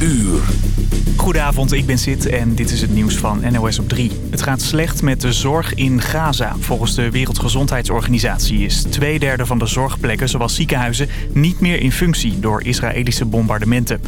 uur. Goedenavond, ik ben Sid en dit is het nieuws van NOS op 3. Het gaat slecht met de zorg in Gaza. Volgens de Wereldgezondheidsorganisatie is twee derde van de zorgplekken, zoals ziekenhuizen, niet meer in functie door Israëlische bombardementen.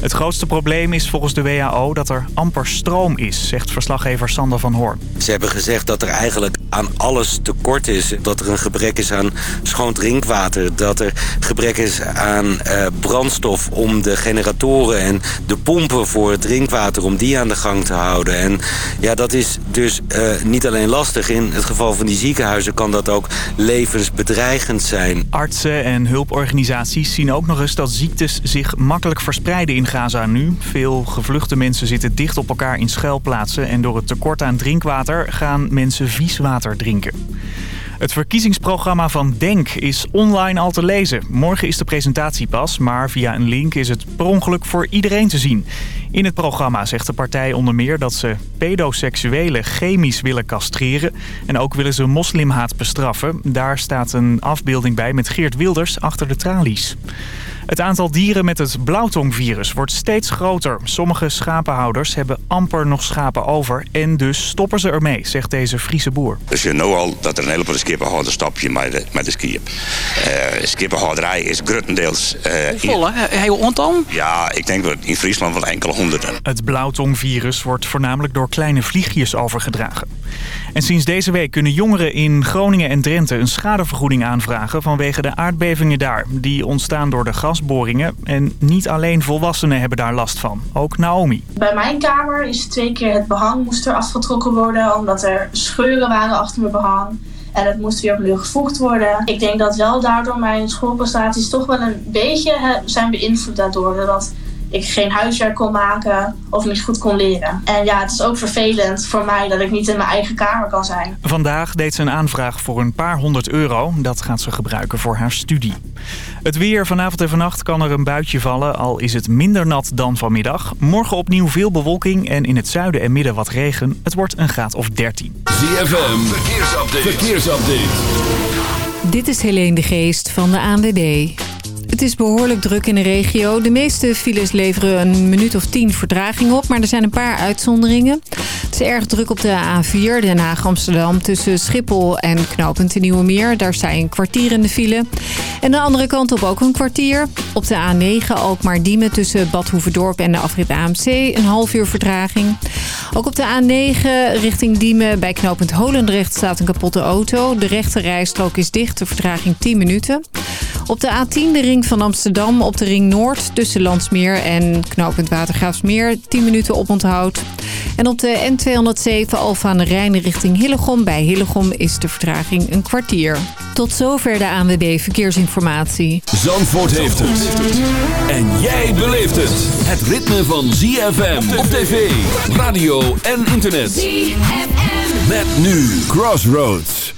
Het grootste probleem is volgens de WHO dat er amper stroom is, zegt verslaggever Sander van Hoorn. Ze hebben gezegd dat er eigenlijk aan alles tekort is. Dat er een gebrek is aan schoon drinkwater. Dat er gebrek is aan uh, brandstof om de generatoren en de pompen voor het drinkwater... om die aan de gang te houden. En ja, dat is dus uh, niet alleen lastig. In het geval van die ziekenhuizen kan dat ook levensbedreigend zijn. Artsen en hulporganisaties zien ook nog eens dat ziektes zich makkelijk verspreiden in Gaza nu. Veel gevluchte mensen zitten dicht op elkaar in schuilplaatsen... en door het tekort aan drinkwater gaan mensen vies water drinken. Het verkiezingsprogramma van DENK is online al te lezen. Morgen is de presentatie pas, maar via een link is het per ongeluk voor iedereen te zien. In het programma zegt de partij onder meer dat ze pedoseksuelen chemisch willen castreren. En ook willen ze moslimhaat bestraffen. Daar staat een afbeelding bij met Geert Wilders achter de tralies. Het aantal dieren met het blauwtongvirus wordt steeds groter. Sommige schapenhouders hebben amper nog schapen over en dus stoppen ze ermee, zegt deze Friese boer. Dus je nou al dat er een heleboel skippenhouders stop je met de, met de skiën. Uh, skippenhouderij is grotendeels... Uh, Volle, heel aantal? Ja, ik denk dat in Friesland wel enkele honderden. Het blauwtongvirus wordt voornamelijk door kleine vliegjes overgedragen. En sinds deze week kunnen jongeren in Groningen en Drenthe een schadevergoeding aanvragen vanwege de aardbevingen daar. Die ontstaan door de gasboringen en niet alleen volwassenen hebben daar last van. Ook Naomi. Bij mijn kamer is twee keer het behang moest er afgetrokken worden omdat er scheuren waren achter mijn behang. En het moest weer opnieuw gevoegd worden. Ik denk dat wel daardoor mijn schoolprestaties toch wel een beetje zijn beïnvloed daardoor. Dat ik geen huiswerk kon maken of niet goed kon leren. En ja, het is ook vervelend voor mij dat ik niet in mijn eigen kamer kan zijn. Vandaag deed ze een aanvraag voor een paar honderd euro. Dat gaat ze gebruiken voor haar studie. Het weer vanavond en vannacht kan er een buitje vallen, al is het minder nat dan vanmiddag. Morgen opnieuw veel bewolking en in het zuiden en midden wat regen. Het wordt een graad of 13. ZFM, verkeersupdate. verkeersupdate. Dit is Helene de Geest van de ANWB. Het is behoorlijk druk in de regio. De meeste files leveren een minuut of tien verdraging op, maar er zijn een paar uitzonderingen. Het is erg druk op de A4, Den Haag-Amsterdam, tussen Schiphol en Knooppunt de Nieuwe Meer. Daar sta je een kwartier in de file. En de andere kant op ook een kwartier. Op de A9 Alkmaar-Diemen tussen Bad Hoeverdorp en de afrit AMC een half uur verdraging. Ook op de A9 richting Diemen bij knooppunt Holendrecht staat een kapotte auto. De rechte rijstrook is dicht, de vertraging 10 minuten. Op de A10 de ring van Amsterdam op de ring Noord tussen Landsmeer en knooppunt Watergraafsmeer 10 minuten oponthoud. En op de N207 Alfa aan de Rijn richting Hillegom bij Hillegom is de vertraging een kwartier. Tot zover de ANWB Verkeersinformatie. Zandvoort heeft het. En jij beleeft het. Het ritme van ZFM op tv, radio en internet. ZFM. Met nu Crossroads.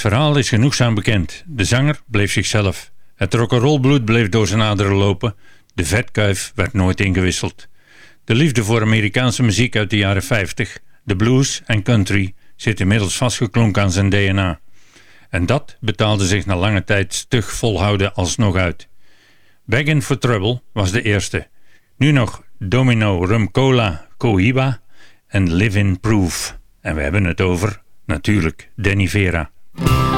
Het verhaal is genoegzaam bekend. De zanger bleef zichzelf. Het rock'n'roll bleef door zijn aderen lopen. De vetkuif werd nooit ingewisseld. De liefde voor Amerikaanse muziek uit de jaren 50, de blues en country zit inmiddels vastgeklonken aan zijn DNA. En dat betaalde zich na lange tijd stug volhouden alsnog uit. Beggin' for Trouble was de eerste. Nu nog Domino Rum Cola Cohiba en Live in Proof. En we hebben het over, natuurlijk, Danny Vera. Thank you.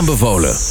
aanbevolen.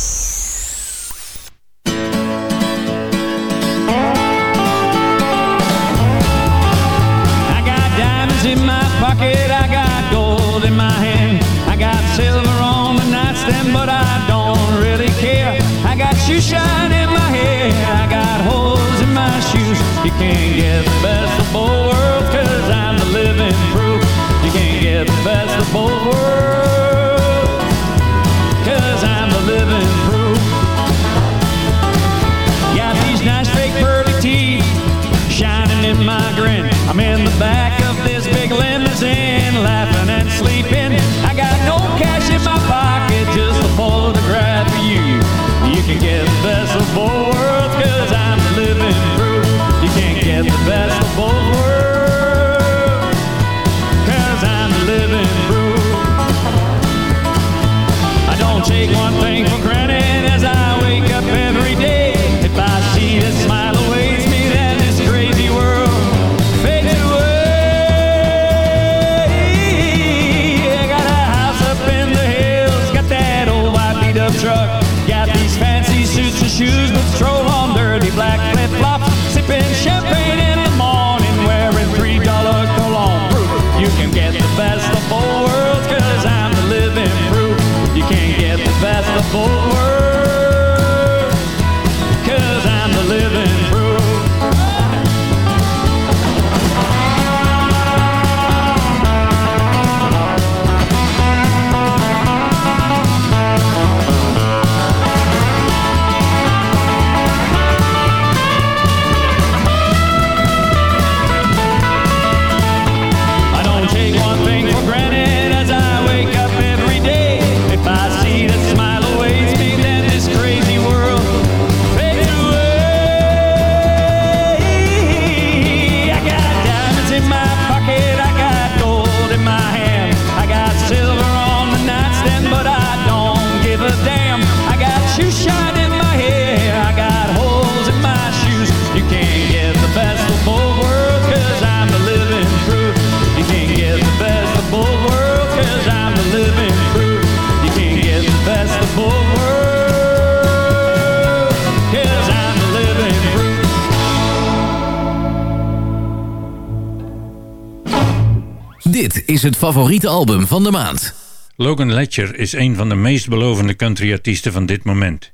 is het favoriete album van de maand. Logan Ledger is een van de meest belovende country-artiesten van dit moment.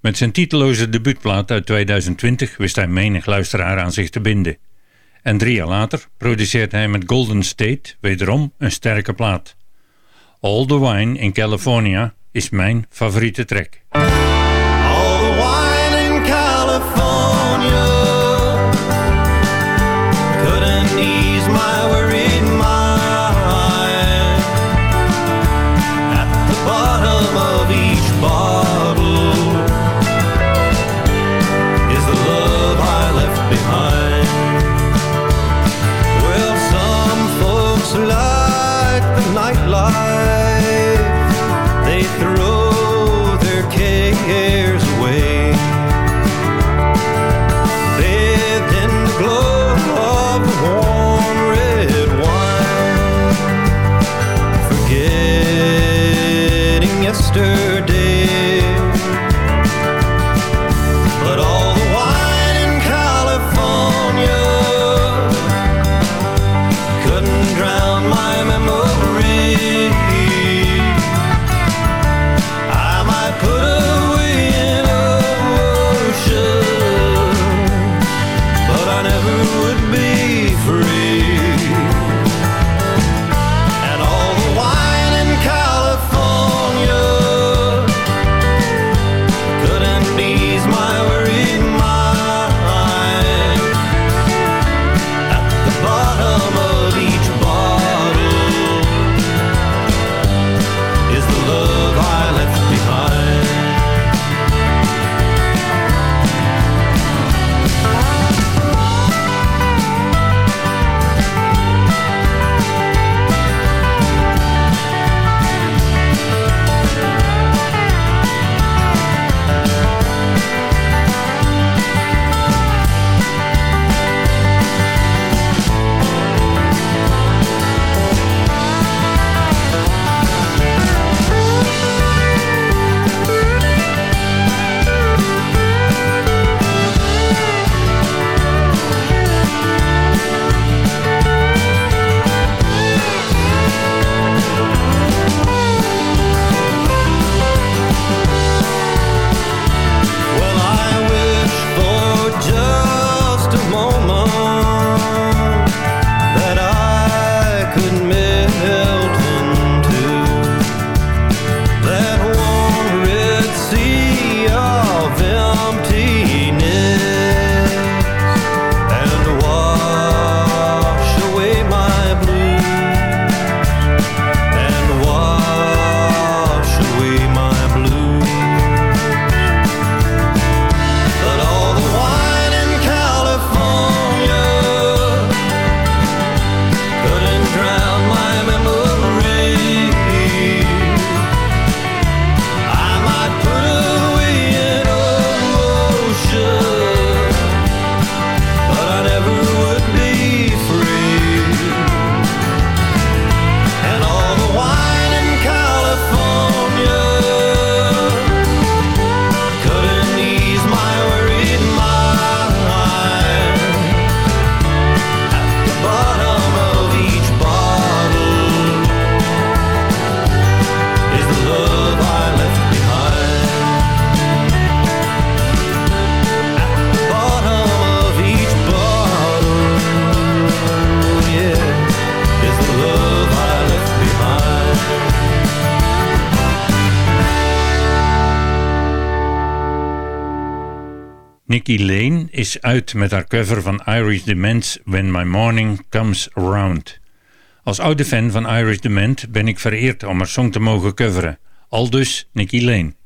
Met zijn titeloze debuutplaat uit 2020 wist hij menig luisteraar aan zich te binden. En drie jaar later produceert hij met Golden State wederom een sterke plaat. All the Wine in California is mijn favoriete track. Nikki Lane is uit met haar cover van Irish Dement When My Morning Comes Around. Als oude fan van Irish Dement ben ik vereerd om haar song te mogen coveren. Aldus Nikki Lane.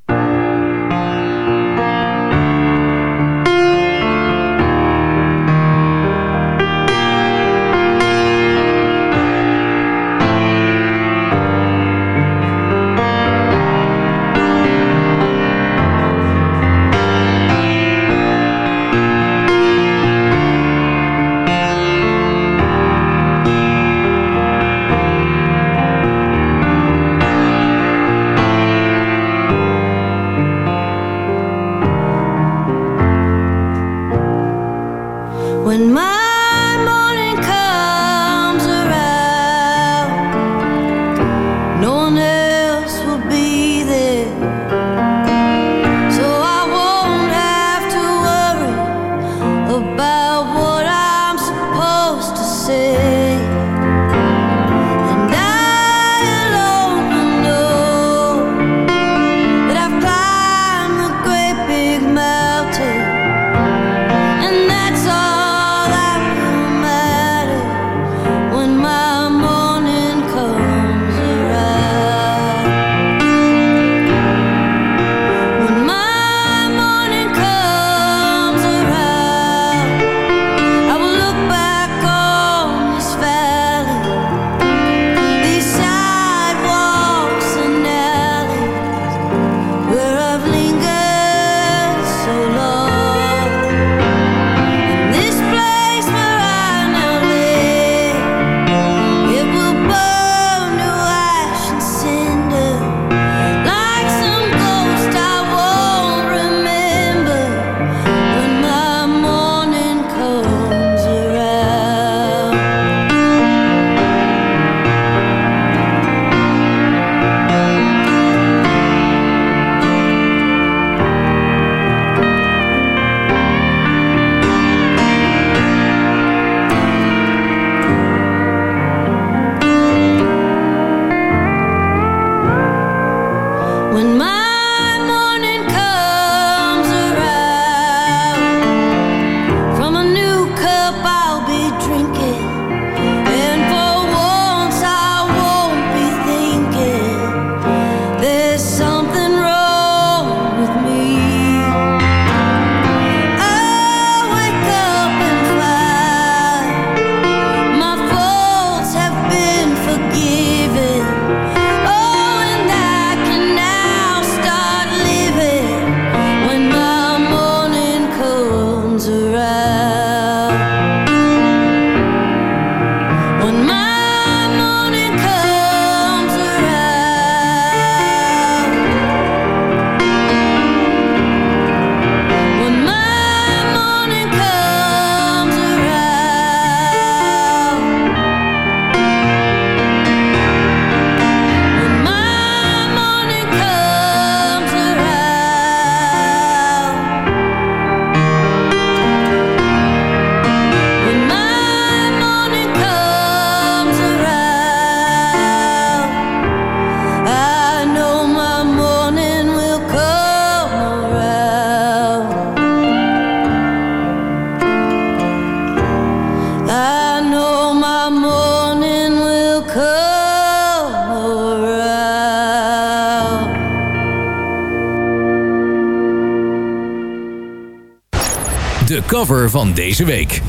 Cover van deze week.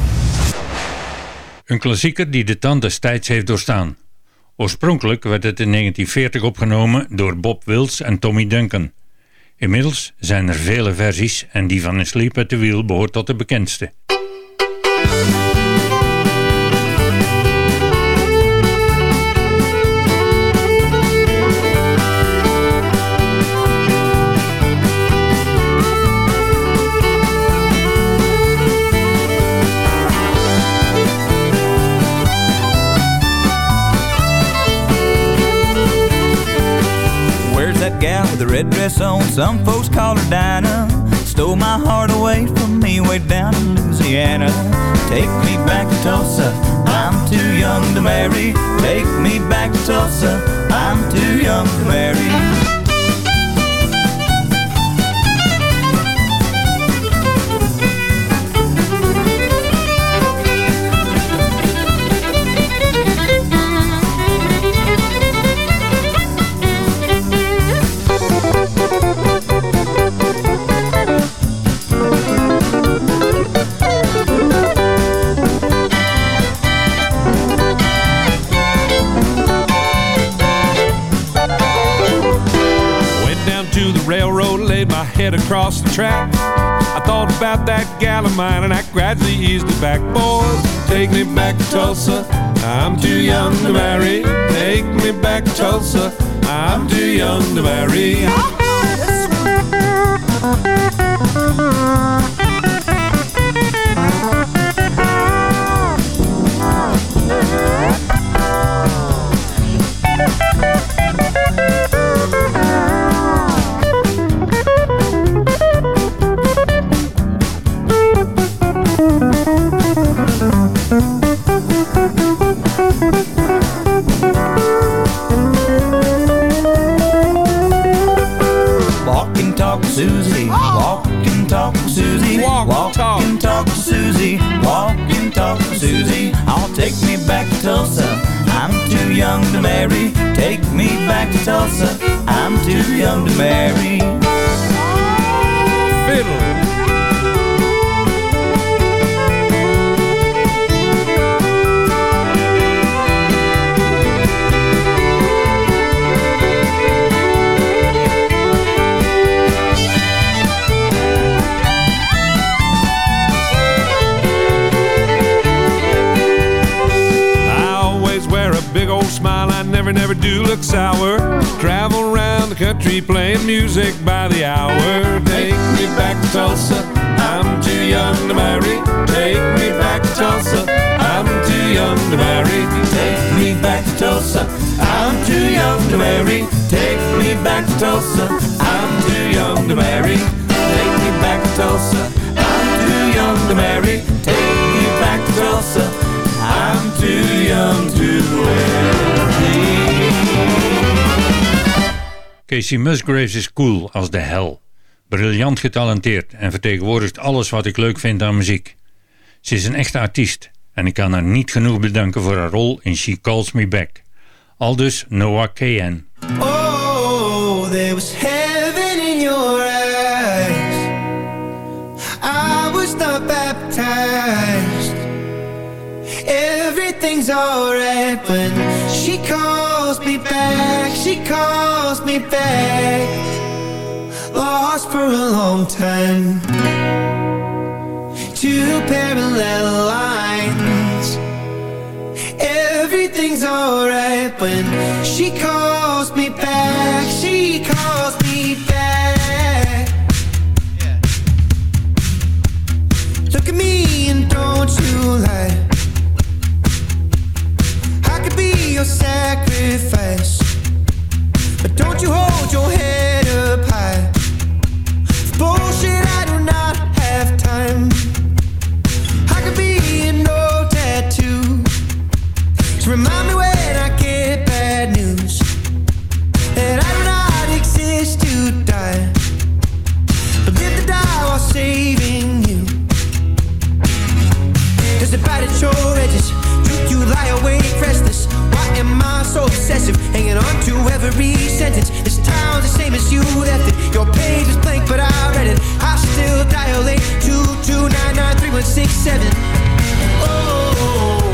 Een klassieker die de tand destijds heeft doorstaan. Oorspronkelijk werd het in 1940 opgenomen door Bob Wills en Tommy Duncan. Inmiddels zijn er vele versies en die van A Sleep at the Wheel behoort tot de bekendste. With a red dress on? Some folks call her Dinah. Stole my heart away from me way down in Louisiana. Take me back to Tulsa. I'm too young to marry. Take me back to Tulsa. I'm too young to marry. Head across the track. I thought about that gal of mine and I gradually eased it back. Boys, take me back to Tulsa. I'm too young to marry. Take me back to Tulsa. I'm too young to marry. Susie. Walk and talk, Susie. Walk and Walk talk. and talk, Susie. Walk and talk, Susie. I'll take me back to Tulsa. I'm too young to marry. Take me back to Tulsa. I'm too young to marry. Fiddle. Never, never do look sour. Travel around the country playing music by the hour. Take me back to Tulsa. I'm too young to marry. Take me back to Tulsa. I'm too young to marry. Take me back to Tulsa. I'm too young to marry. Take me back to Tulsa. I'm too young to marry. Take me back to Tulsa. I'm too young to marry. Take me back to Tulsa. I'm too young to marry. Casey Musgraves is cool als de hel. Briljant getalenteerd en vertegenwoordigt alles wat ik leuk vind aan muziek. Ze is een echte artiest en ik kan haar niet genoeg bedanken voor haar rol in She Calls Me Back. Aldus Noah Kahan. Oh, there was heaven in your eyes. I was not baptized. Everything's alright when she calls me back. She calls me back. Lost for a long time. Two parallel lines. Everything's alright when she calls me back. She sacrifice, but don't you hold your head up high. Bullshit, I do not have time. I could be tattoo. Remind me when I get bad news that I do not exist to die, but live to die while saving you. Does it bite at your edges? Do you lie awake restless? Am I so obsessive? Hanging on to every sentence. This town's the same as you left it. Your page is blank, but I read it. I still six seven. Oh,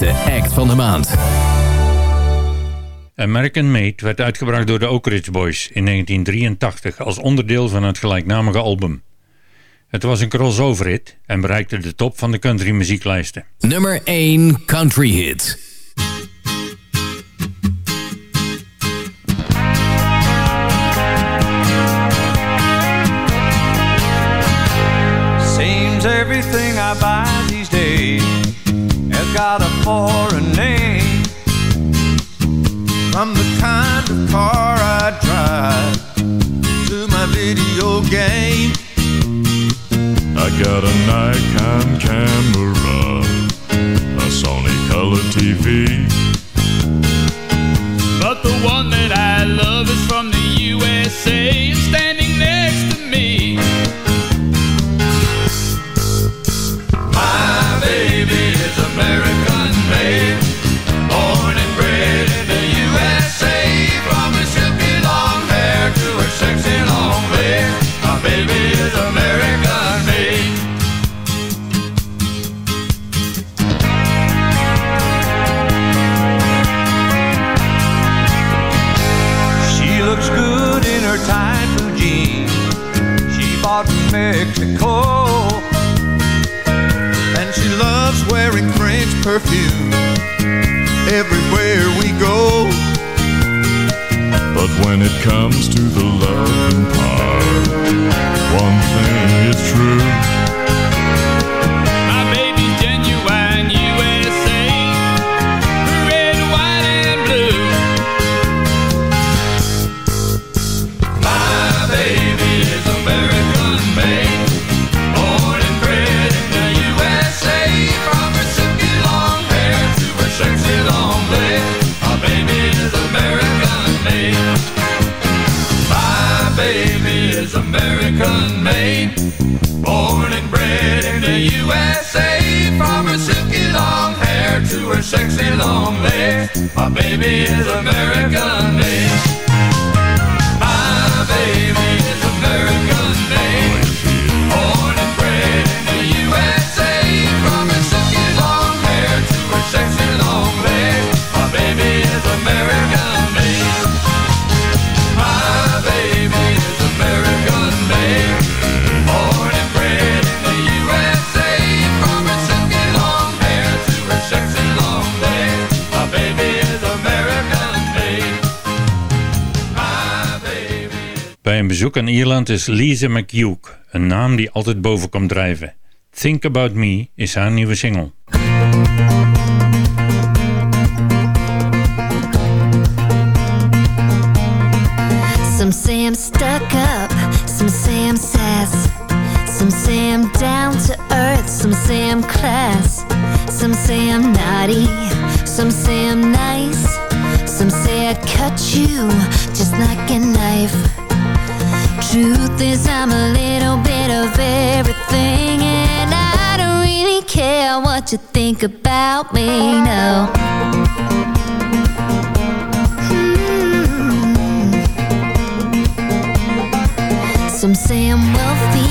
met de act van de maand. American Made werd uitgebracht door de Oak Ridge Boys in 1983 als onderdeel van het gelijknamige album. Het was een crossover hit en bereikte de top van de country muzieklijsten. Nummer 1 Country Hit. Seems everything I buy these days got a foreign name. From the kind of car I drive to my video game. I got a Nikon camera, a Sony color TV. But the one that I love is from the USA standing next to me. Aan Ierland is Lisa McHugh een naam die altijd boven komt drijven. Think About Me is haar nieuwe single. Some say I'm stuck up, some say I'm sass. Some say I'm down to earth, some say I'm class. Some say I'm naughty, some say I'm nice. Some say I'd cut you just like a knife. Truth is, I'm a little bit of everything, and I don't really care what you think about me, no. Hmm. Some say I'm wealthy,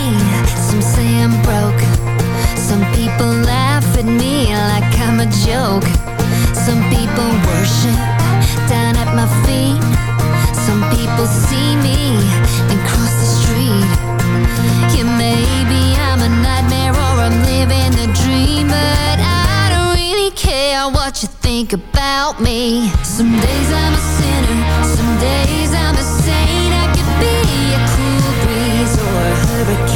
some say I'm broke. Some people laugh at me like I'm a joke. Some people worship down at my feet. Some people see me and cross days I'm a sinner, some days I'm a saint. I could be a cool breeze or a hurricane,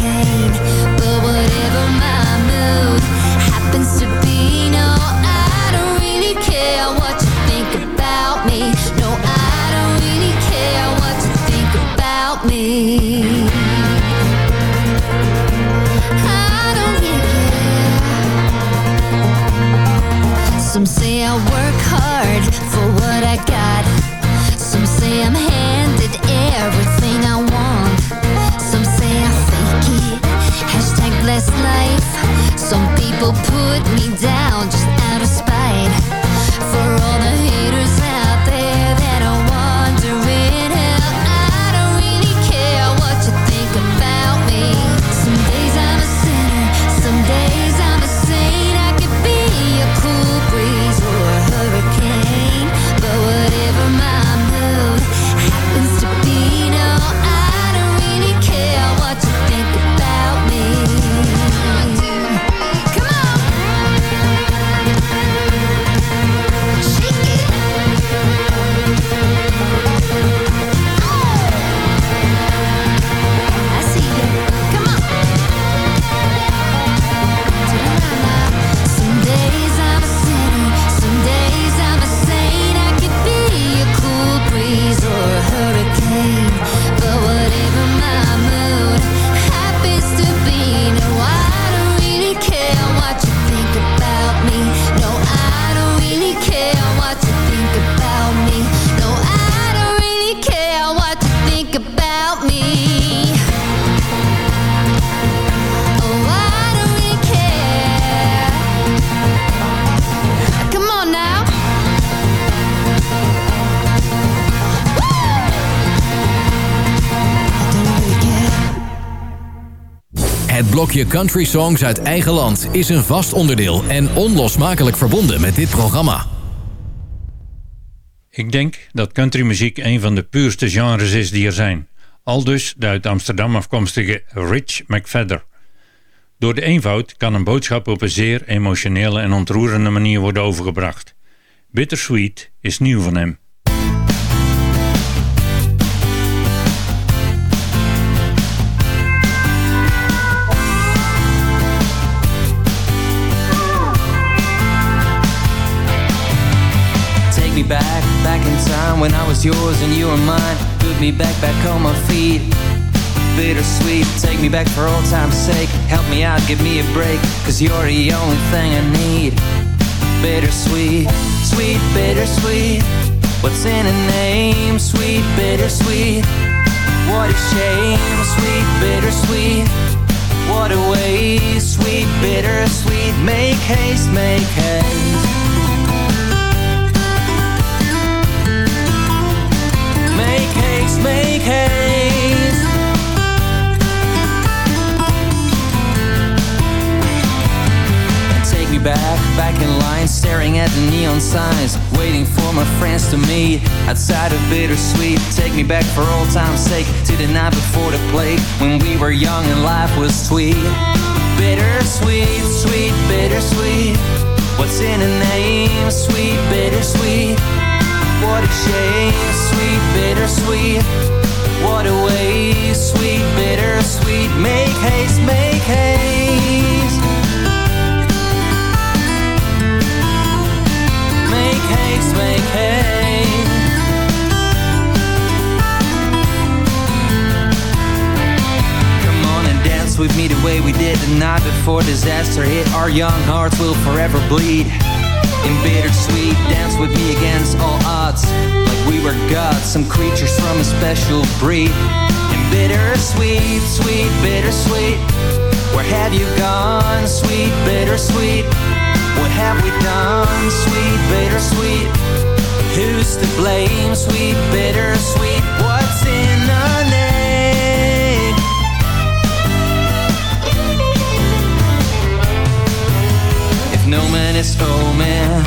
put me blokje country songs uit eigen land is een vast onderdeel en onlosmakelijk verbonden met dit programma. Ik denk dat countrymuziek een van de puurste genres is die er zijn. Aldus de uit Amsterdam afkomstige Rich McFadder. Door de eenvoud kan een boodschap op een zeer emotionele en ontroerende manier worden overgebracht. Bittersweet is nieuw van hem. Back, in time when I was yours and you were mine. Put me back, back on my feet. Bittersweet, take me back for old time's sake. Help me out, give me a break, cause you're the only thing I need. Bittersweet, sweet, bittersweet. What's in a name? Sweet, bittersweet. What a shame, sweet, bittersweet. What a waste, sweet, bittersweet. Make haste, make haste. Make haste. And take me back, back in line, staring at the neon signs, waiting for my friends to meet outside of Bittersweet. Take me back for old time's sake to the night before the plague, when we were young and life was sweet. Bittersweet, sweet, bittersweet. What's in a name? Sweet, bittersweet. What a shame, sweet, bittersweet. What a waste, sweet, bittersweet. Make haste, make haste. Make haste, make haste. Come on and dance with me the way we did the night before disaster hit. Our young hearts will forever bleed. In bittersweet, dance with me against all odds. Like we were gods, some creatures from a special breed. In bittersweet, sweet, bittersweet. Where have you gone, sweet, bittersweet? What have we done, sweet, bittersweet? Who's to blame, sweet, bittersweet? What's in no man is oh man,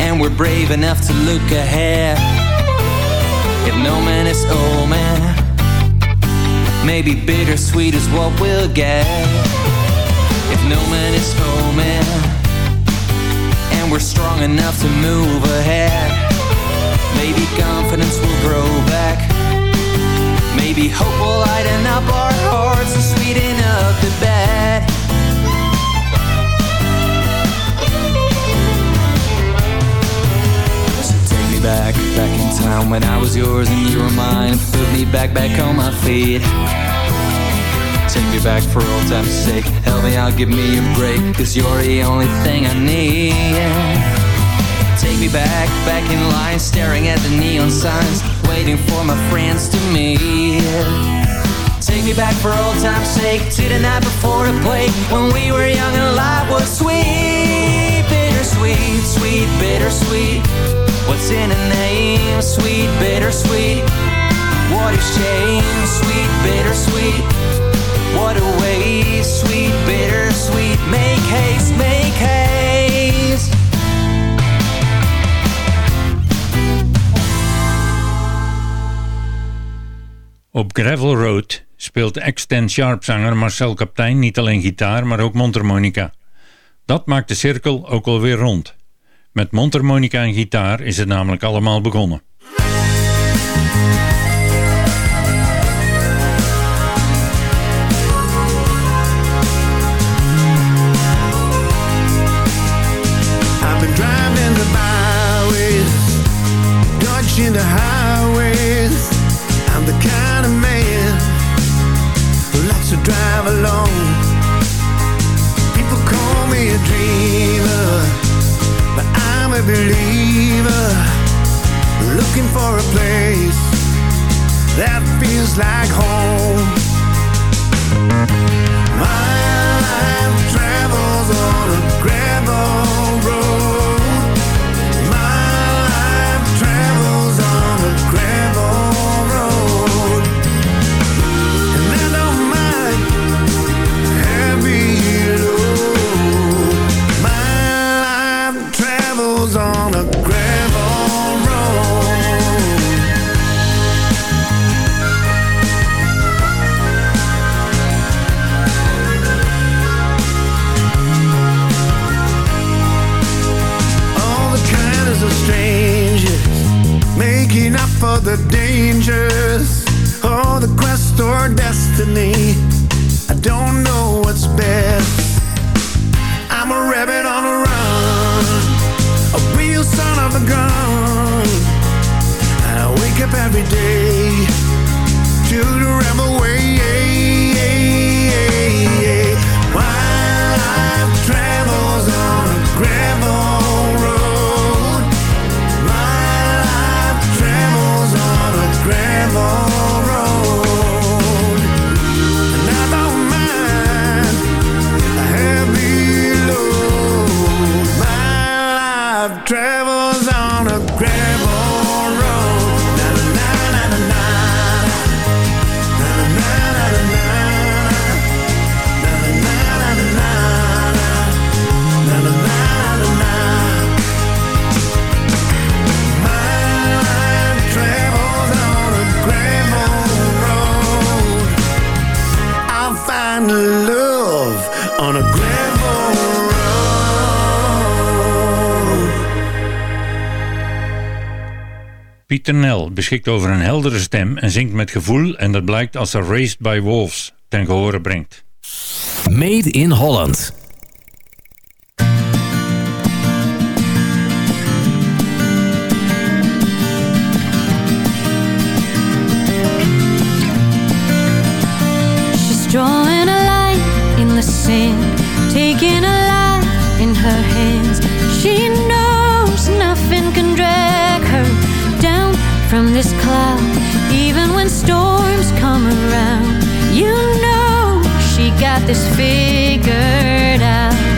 and we're brave enough to look ahead. If no man is oh man, maybe bittersweet is what we'll get. If no man is oh man, and we're strong enough to move ahead. Maybe confidence will grow back. Maybe hope will lighten up our hearts and sweeten up the bad. Back, back in time when I was yours and you were mine. Put me back, back on my feet. Take me back for old time's sake. Help me out, give me a break, cause you're the only thing I need. Take me back, back in line, staring at the neon signs, waiting for my friends to meet. Take me back for old time's sake, to the night before the play, when we were young and life was sweet. Bittersweet, sweet, bittersweet. What's in a name? Sweet, bittersweet. What a shame, sweet, bittersweet. What a waste, sweet, bittersweet. Make haste, make haste. Op Gravel Road speelt ex-Ten Sharp zanger Marcel Kaptein niet alleen gitaar, maar ook mondharmonica. Dat maakt de cirkel ook alweer rond. Met mondharmonica en gitaar is het namelijk allemaal begonnen. I've been a believer. Looking for a place that feels like home. My life travels on a gravel for the dangers or the quest or destiny. I don't know what's best. I'm a rabbit on a run, a real son of a gun. I wake up every day to the rebel way. While life travels on a gravel. Pieter beschikt over een heldere stem en zingt met gevoel en dat blijkt als ze Raised by Wolves ten gehore brengt. Made in Holland She's drawing a in the Taking from this cloud. Even when storms come around You know she got this figured out.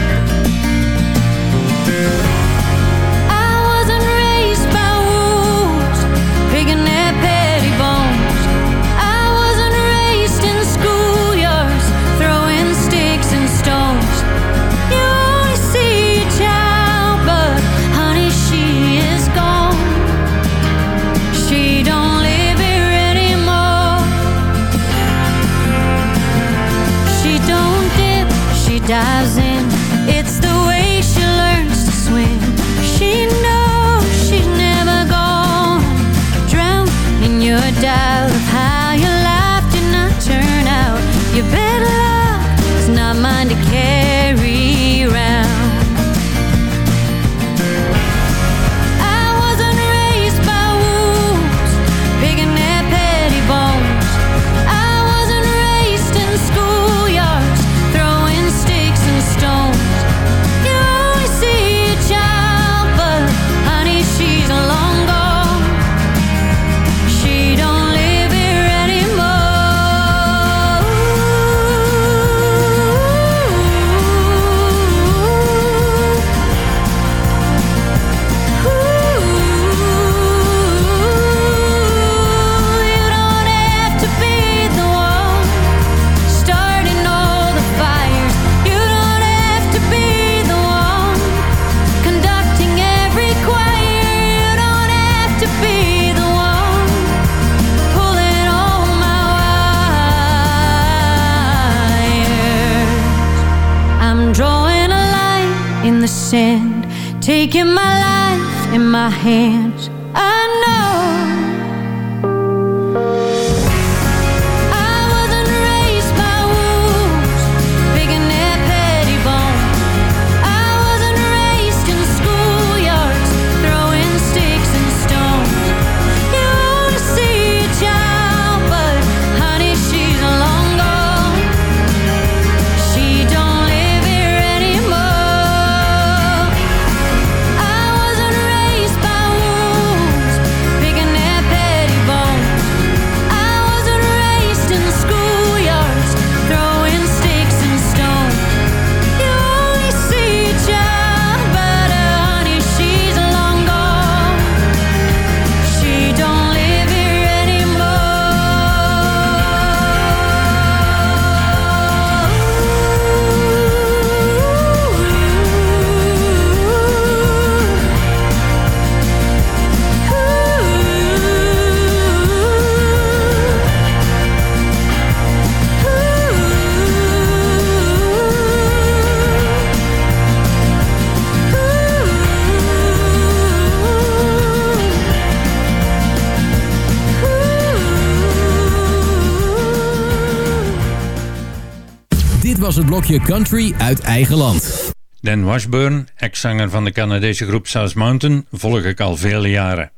Was het blokje country uit eigen land. Dan Washburn, ex-zanger van de Canadese groep South Mountain, volg ik al vele jaren.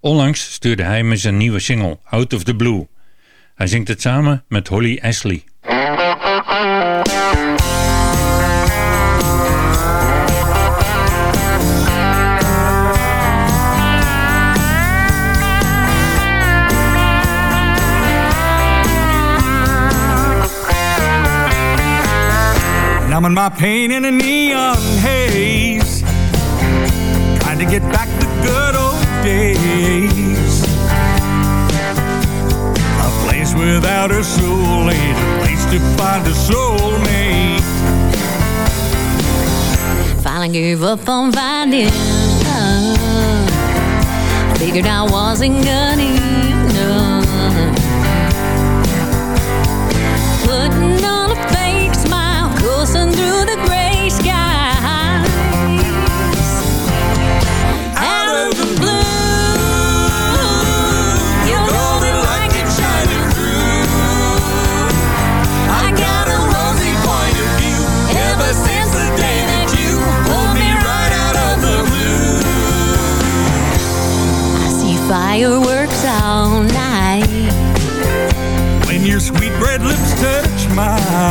Onlangs stuurde hij me zijn nieuwe single, Out of the Blue. Hij zingt het samen met Holly Ashley. Numbing my pain in a neon haze. Trying to get back the good old days. A place without a soul ain't a place to find a soulmate. Finally gave up on finding love. Figured I wasn't good enough. Fireworks all night. When your sweet red lips touch mine.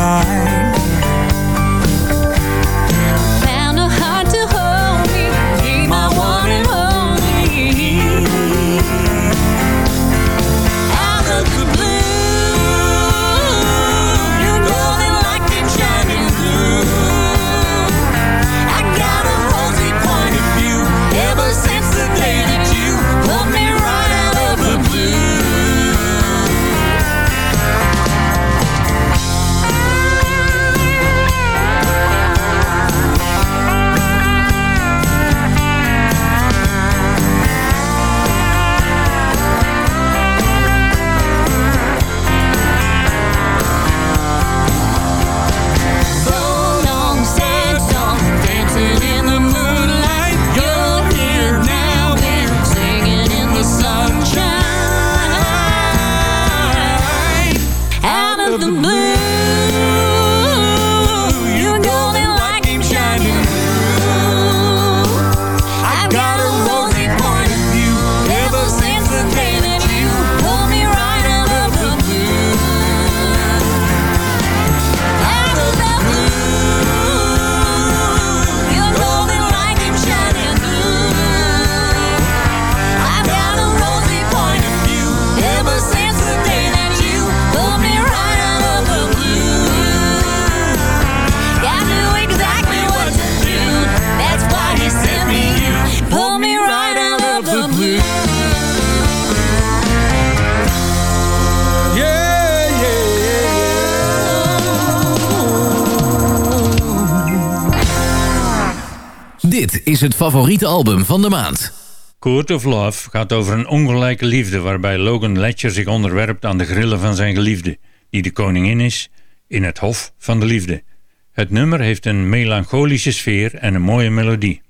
Is het favoriete album van de maand. Court of Love gaat over een ongelijke liefde waarbij Logan Ledger zich onderwerpt aan de grillen van zijn geliefde, die de koningin is, in het hof van de liefde. Het nummer heeft een melancholische sfeer en een mooie melodie.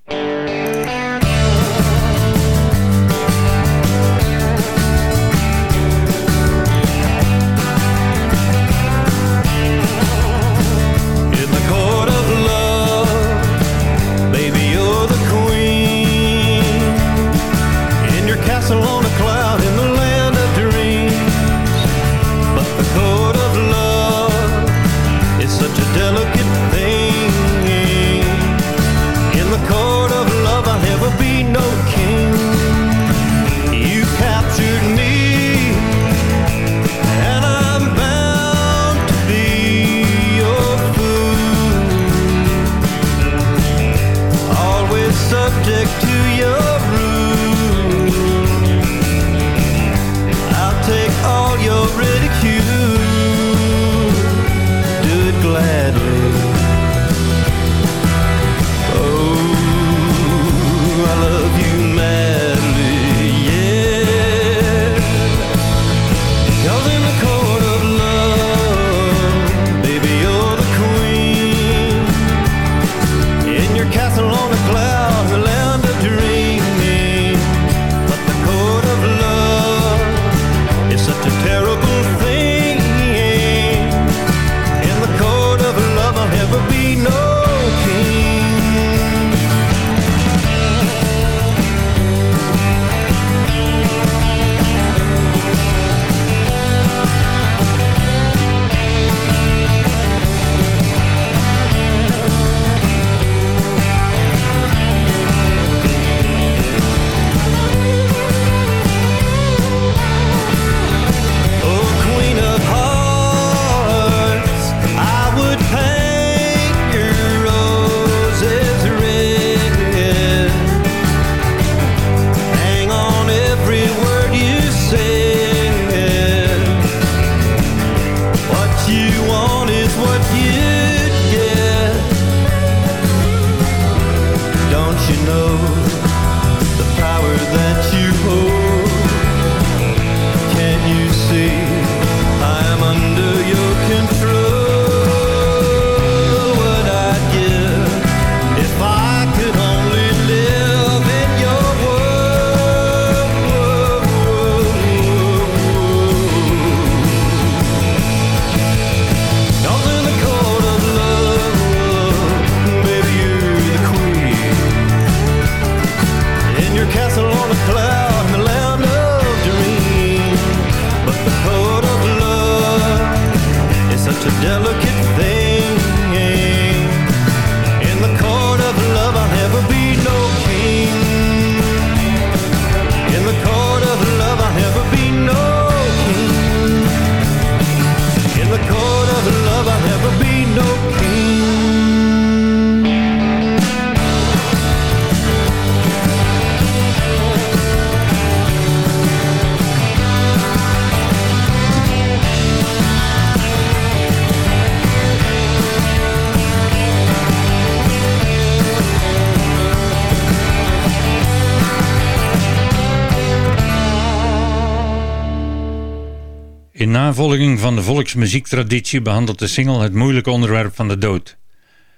In navolging van de volksmuziektraditie behandelt de single het moeilijke onderwerp van de dood.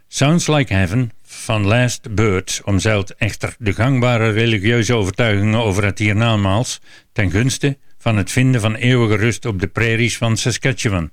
Sounds Like Heaven van Last Birds omzeilt echter de gangbare religieuze overtuigingen over het hiernamaals ten gunste van het vinden van eeuwige rust op de prairies van Saskatchewan.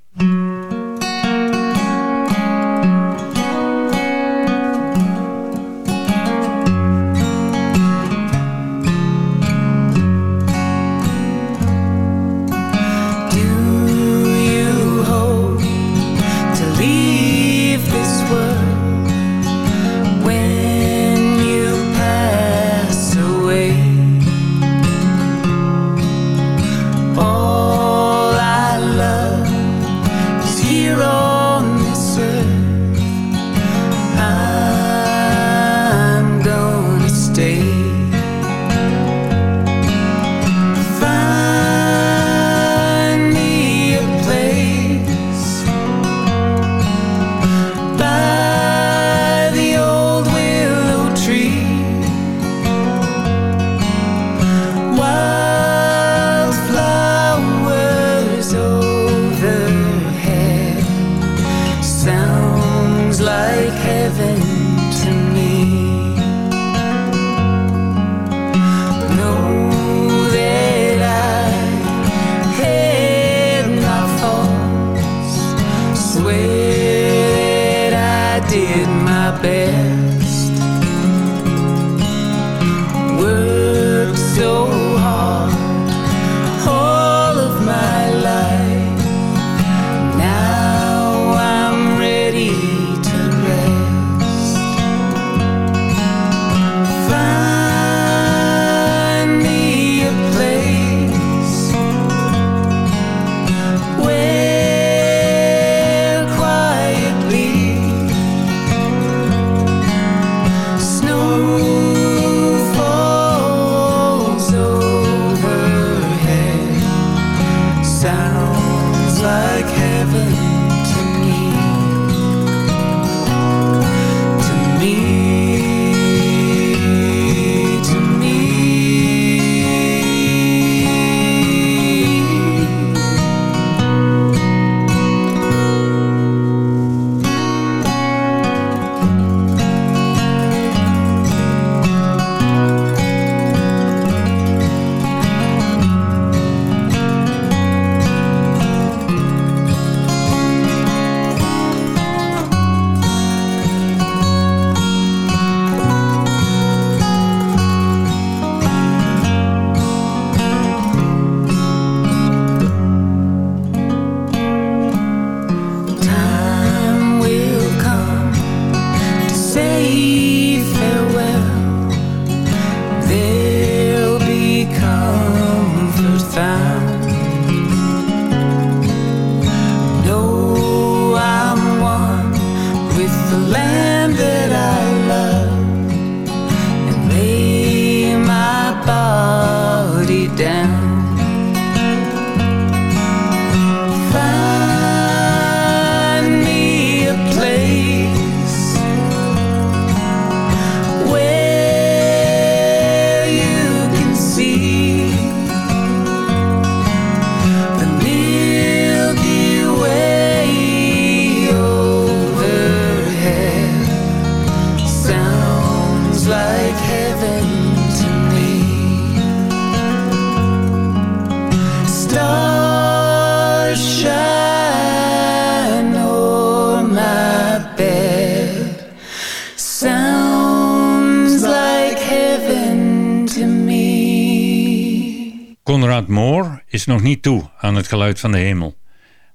Niet toe aan het geluid van de hemel.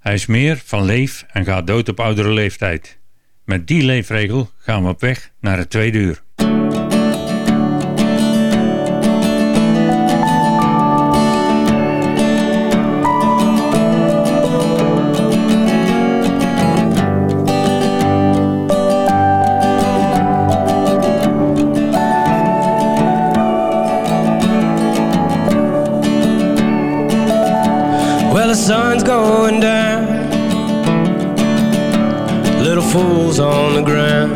Hij is meer van leef en gaat dood op oudere leeftijd. Met die leefregel gaan we op weg naar het tweede uur. On the ground.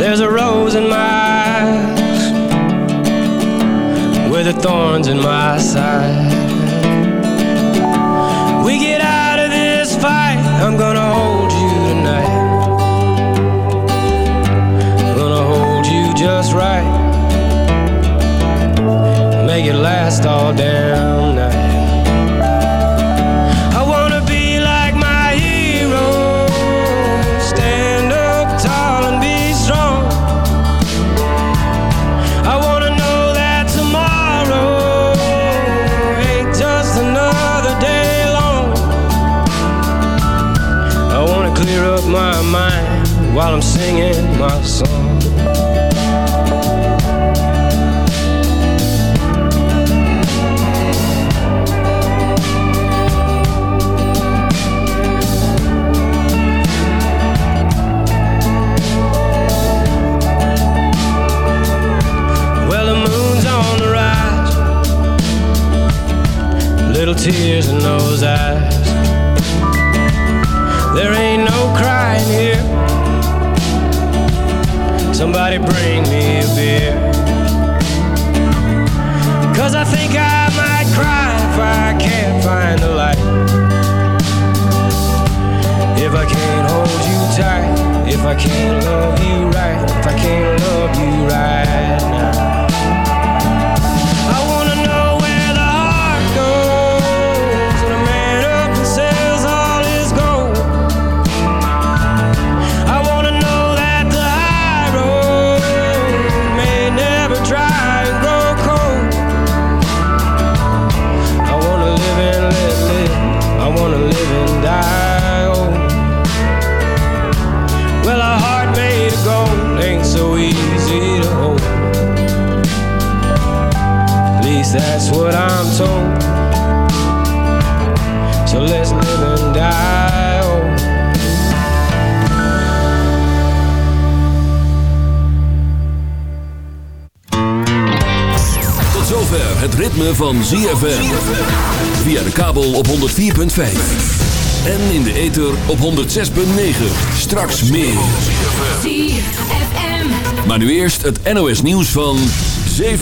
There's a rose in my eyes, with the thorns in my side. We get out of this fight. I'm gonna hold you tonight. Gonna hold you just right. Make it last all damn night. Clear my mind while I'm singing my song. Well, the moon's on the rise. Little tears in those eyes. Somebody bring me a beer. Cause I think I might cry if I can't find the light. If I can't hold you tight, if I can't love you right, if I can't love you right now. That's what I'm told. So let's live and die. Tot zover het ritme van ZFM. Via de kabel op 104.5. En in de ether op 106.9. Straks meer. ZFM. Maar nu eerst het NOS nieuws van 7